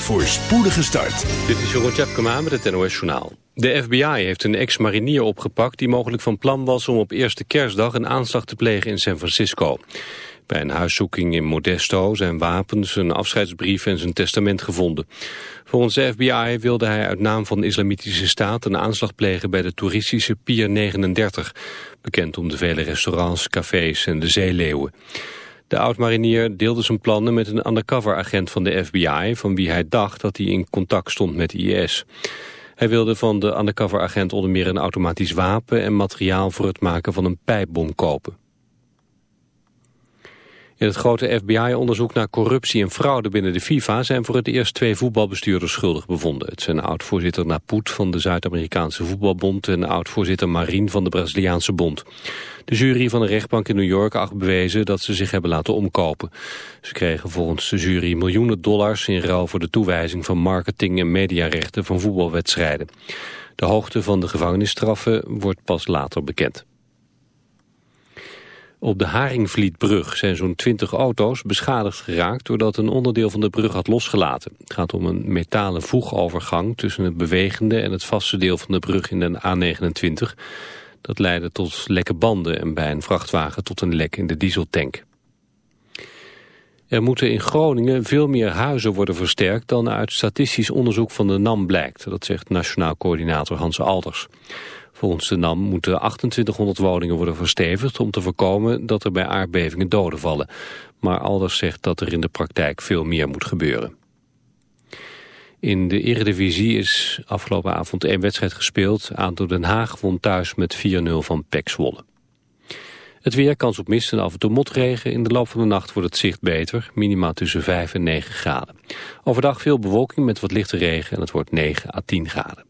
een voorspoedige start. Dit is Jeroen Tjepkema met het NOS Journaal. De FBI heeft een ex-marinier opgepakt die mogelijk van plan was om op eerste kerstdag een aanslag te plegen in San Francisco. Bij een huiszoeking in Modesto zijn wapens, een afscheidsbrief en zijn testament gevonden. Volgens de FBI wilde hij uit naam van de Islamitische Staat een aanslag plegen bij de toeristische Pier 39, bekend om de vele restaurants, cafés en de zeeleeuwen. De oud-marinier deelde zijn plannen met een undercover-agent van de FBI... van wie hij dacht dat hij in contact stond met IS. Hij wilde van de undercover-agent onder meer een automatisch wapen... en materiaal voor het maken van een pijpbom kopen. In het grote FBI-onderzoek naar corruptie en fraude binnen de FIFA... zijn voor het eerst twee voetbalbestuurders schuldig bevonden. Het zijn oud-voorzitter Naput van de Zuid-Amerikaanse Voetbalbond... en oud-voorzitter Marin van de Braziliaanse Bond. De jury van de rechtbank in New York acht bewezen dat ze zich hebben laten omkopen. Ze kregen volgens de jury miljoenen dollars... in ruil voor de toewijzing van marketing- en mediarechten van voetbalwedstrijden. De hoogte van de gevangenisstraffen wordt pas later bekend. Op de Haringvlietbrug zijn zo'n 20 auto's beschadigd geraakt doordat een onderdeel van de brug had losgelaten. Het gaat om een metalen voegovergang tussen het bewegende en het vaste deel van de brug in de A29. Dat leidde tot lekke banden en bij een vrachtwagen tot een lek in de dieseltank. Er moeten in Groningen veel meer huizen worden versterkt dan uit statistisch onderzoek van de NAM blijkt. Dat zegt Nationaal Coördinator Hans Alders. Volgens de NAM moeten 2800 woningen worden verstevigd om te voorkomen dat er bij aardbevingen doden vallen. Maar Alders zegt dat er in de praktijk veel meer moet gebeuren. In de Eredivisie is afgelopen avond één wedstrijd gespeeld. ADO Den Haag won thuis met 4-0 van PEC Zwolle. Het weer, kans op mist en af en toe motregen. In de loop van de nacht wordt het zicht beter. Minimaal tussen 5 en 9 graden. Overdag veel bewolking met wat lichte regen en het wordt 9 à 10 graden.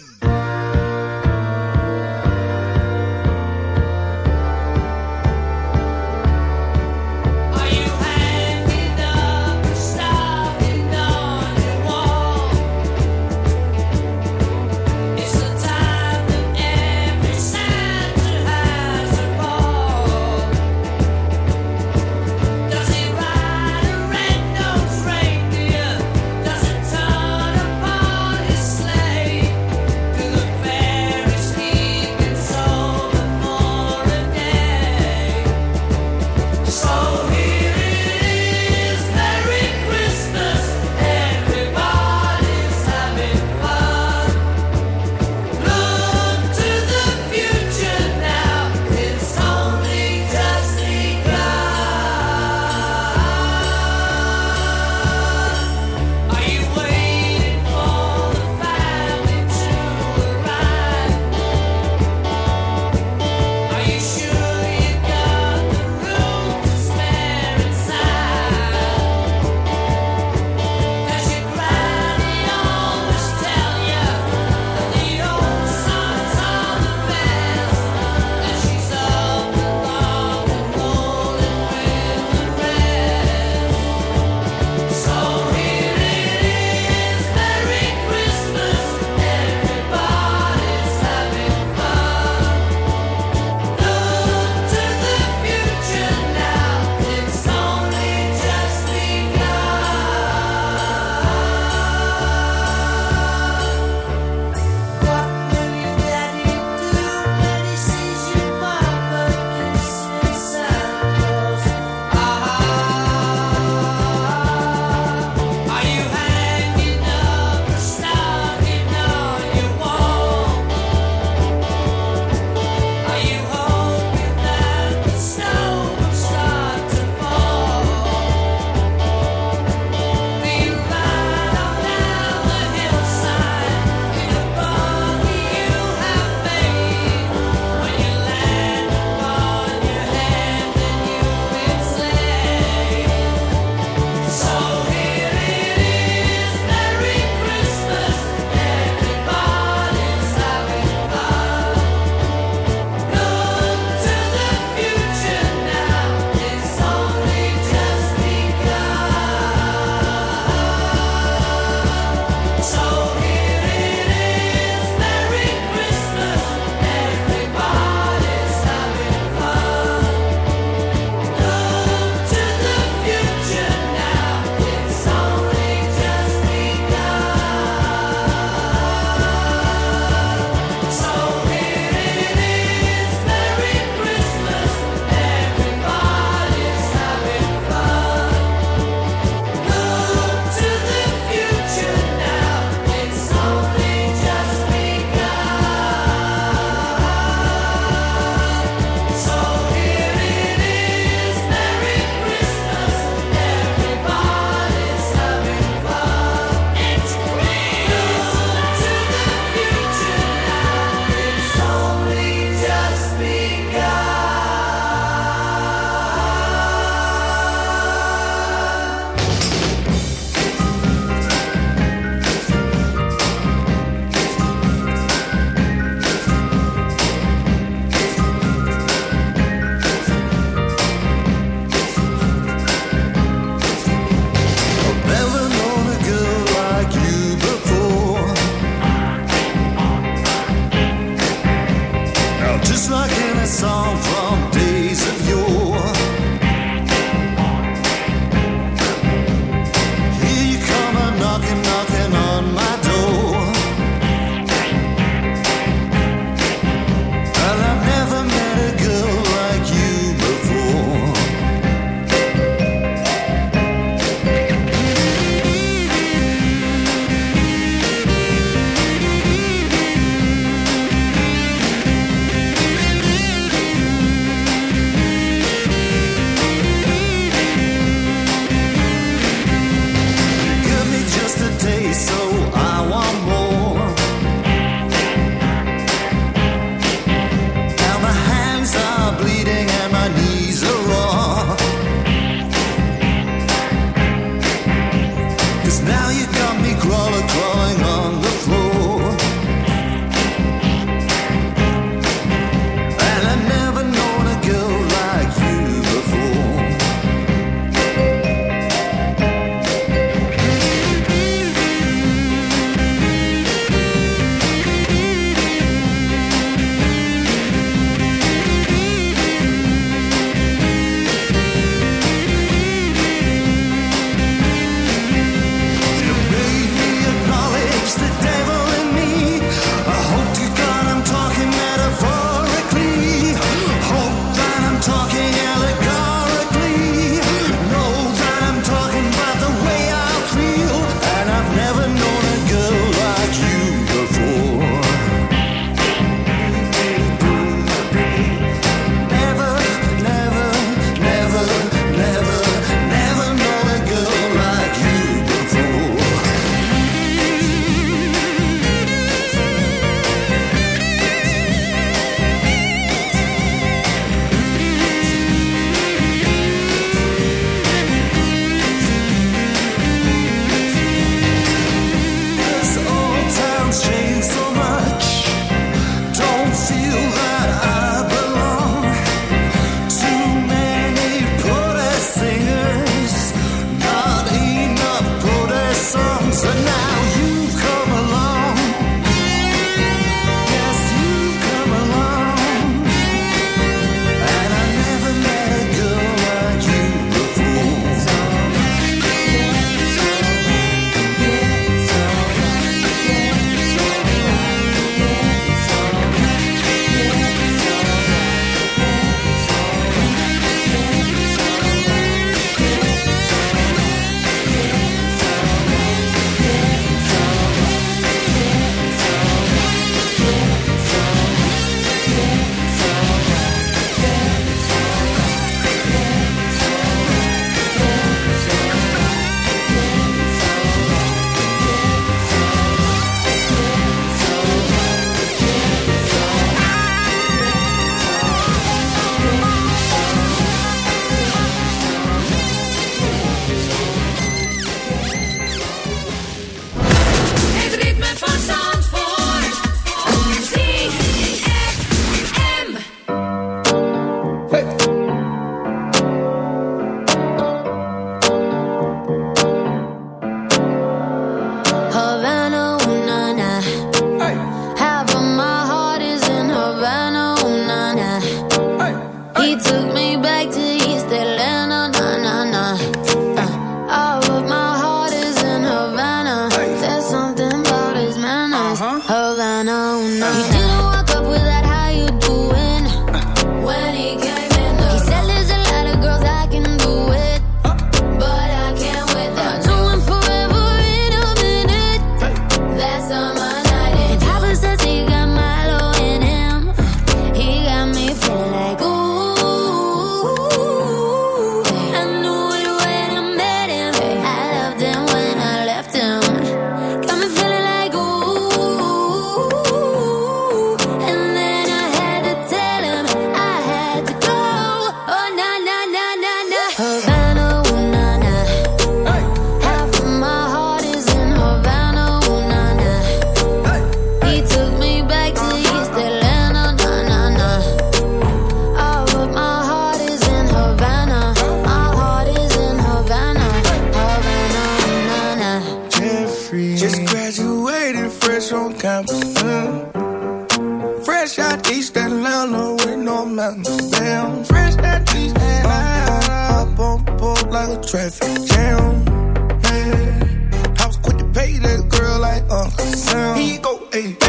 Graduated fresh on campus. Mm. Fresh out East Atlanta with no mountains. Damn, fresh out East Atlanta. Up on board like a traffic jam. Man, I was quick to pay that girl like Uncle Sam. He go, ayy.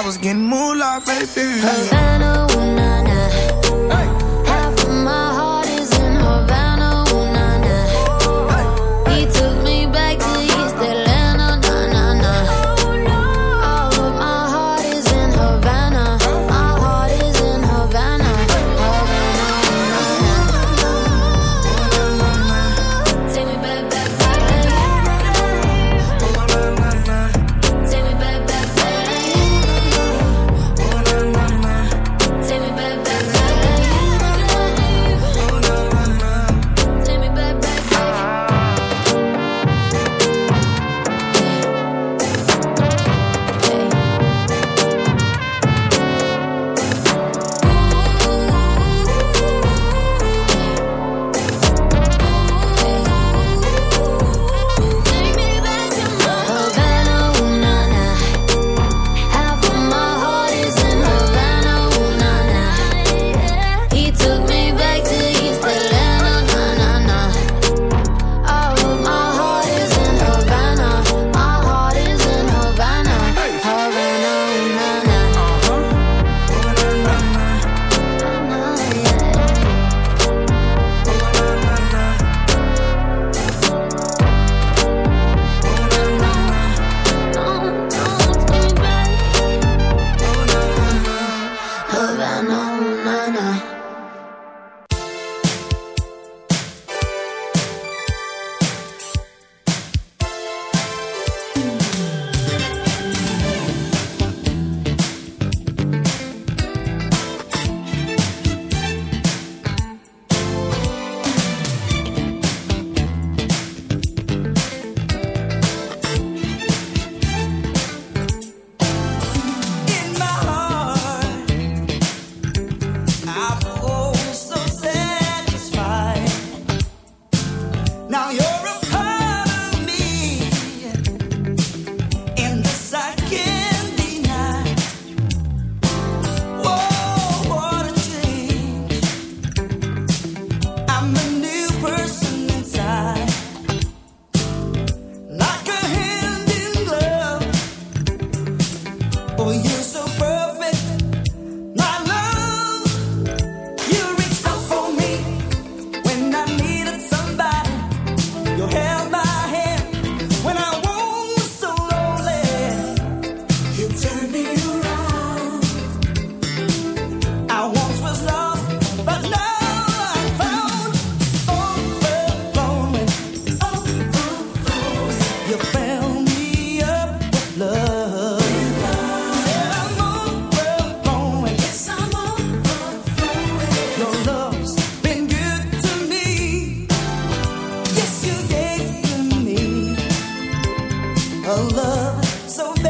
I was getting moonlight, baby. Havana, ooh, nah, nah. So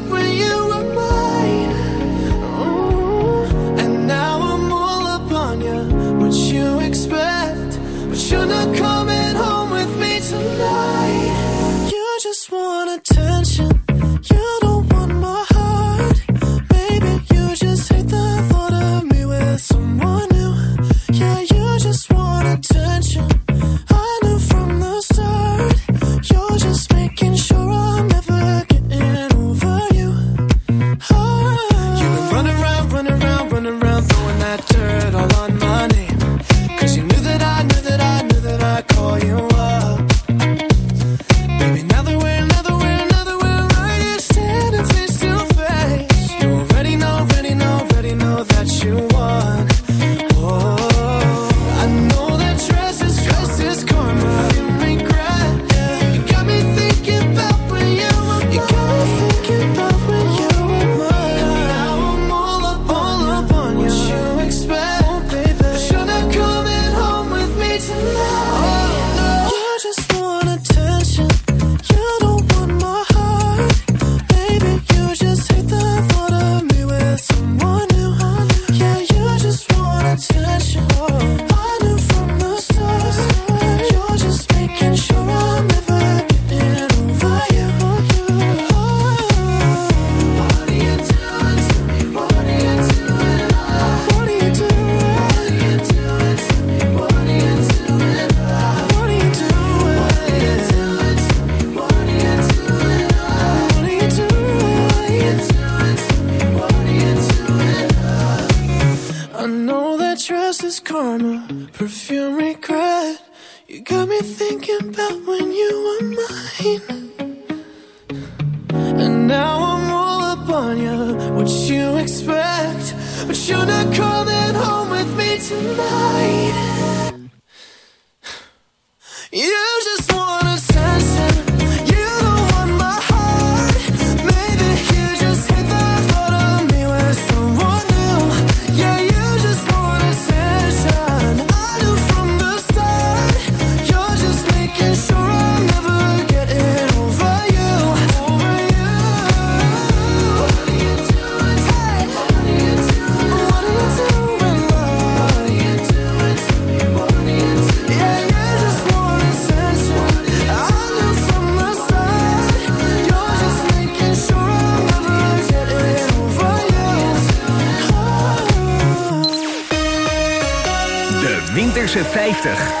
80.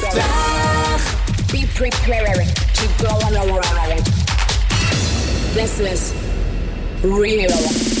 lifetime. Be prepared to go on a ride. This is real.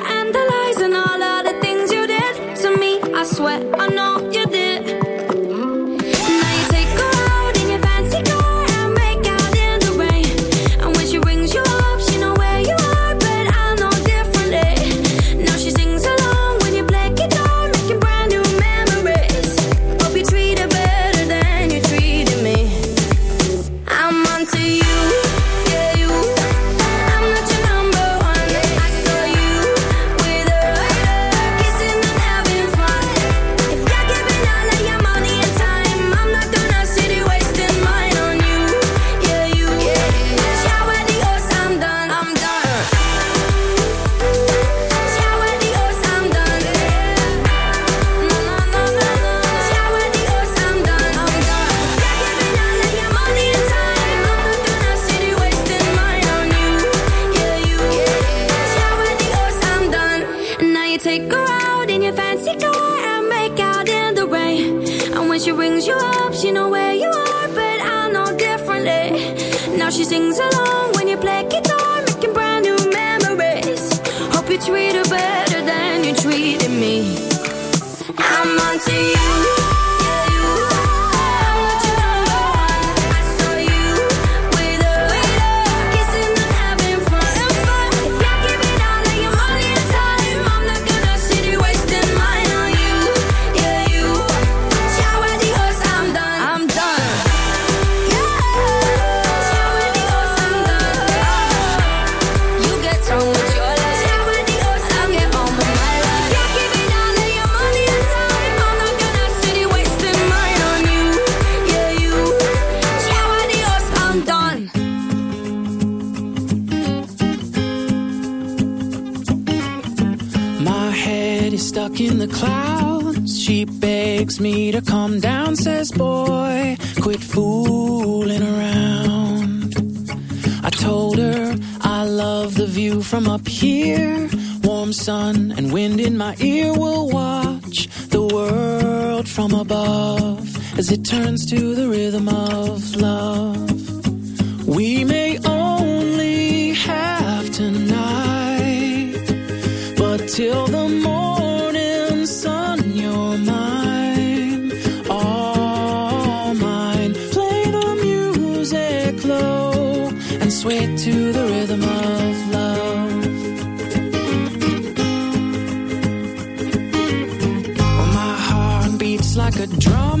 it turns to the rhythm of love. We may only have tonight, but till the morning sun, you're mine, all mine. Play the music low and sway to the rhythm of love. My heart beats like a drum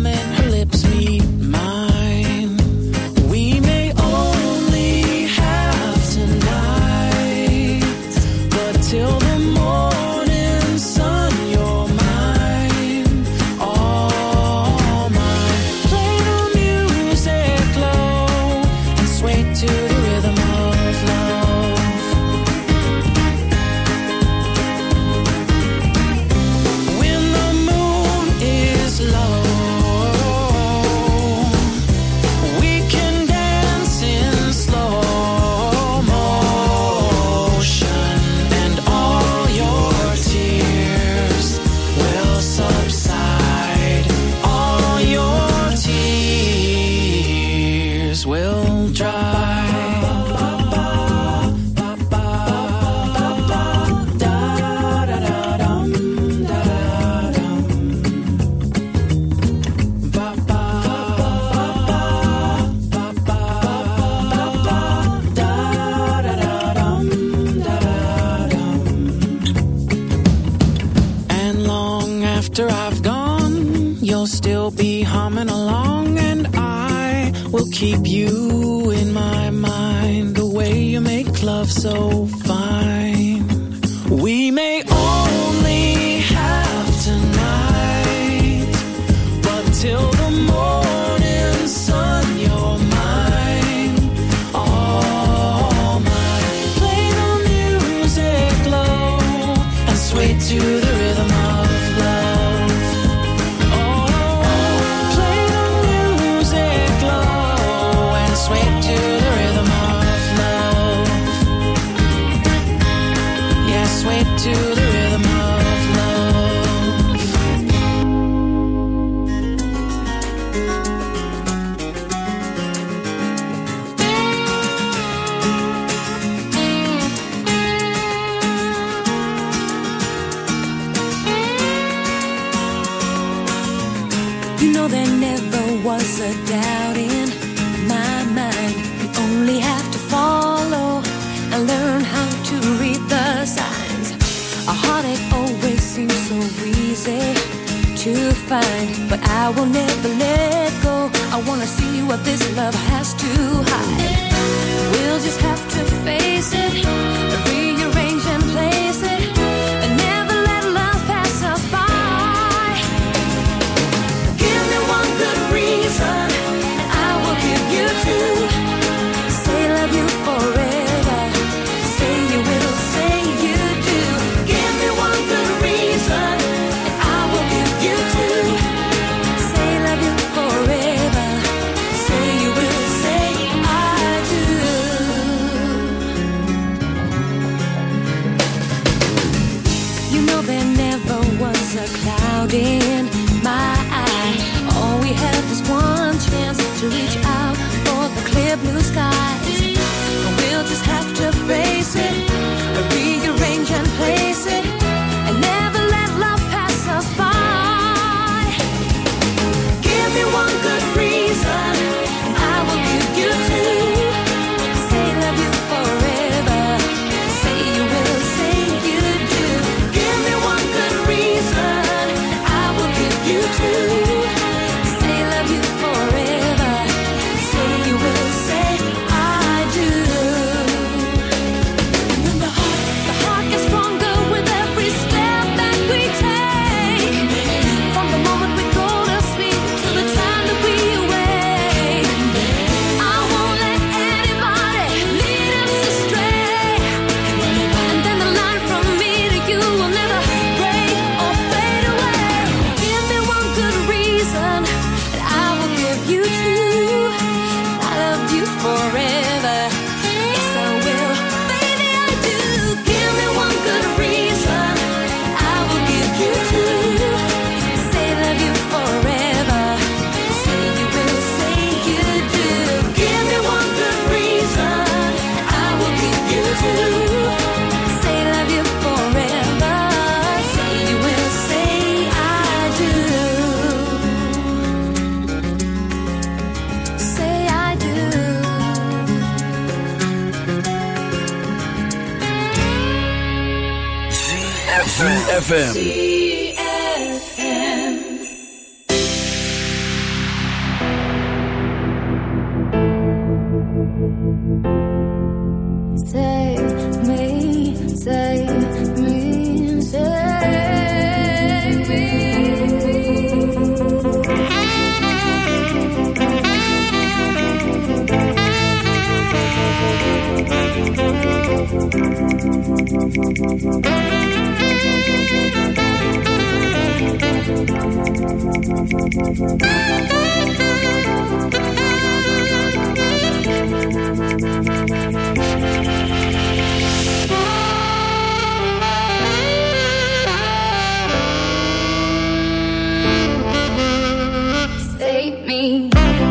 to reach out for the clear blue sky. ZFM. Save me, save me, save me. me.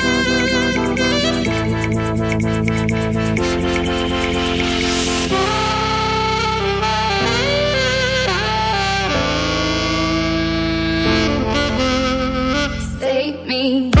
me.